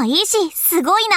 もいいし、すごいな。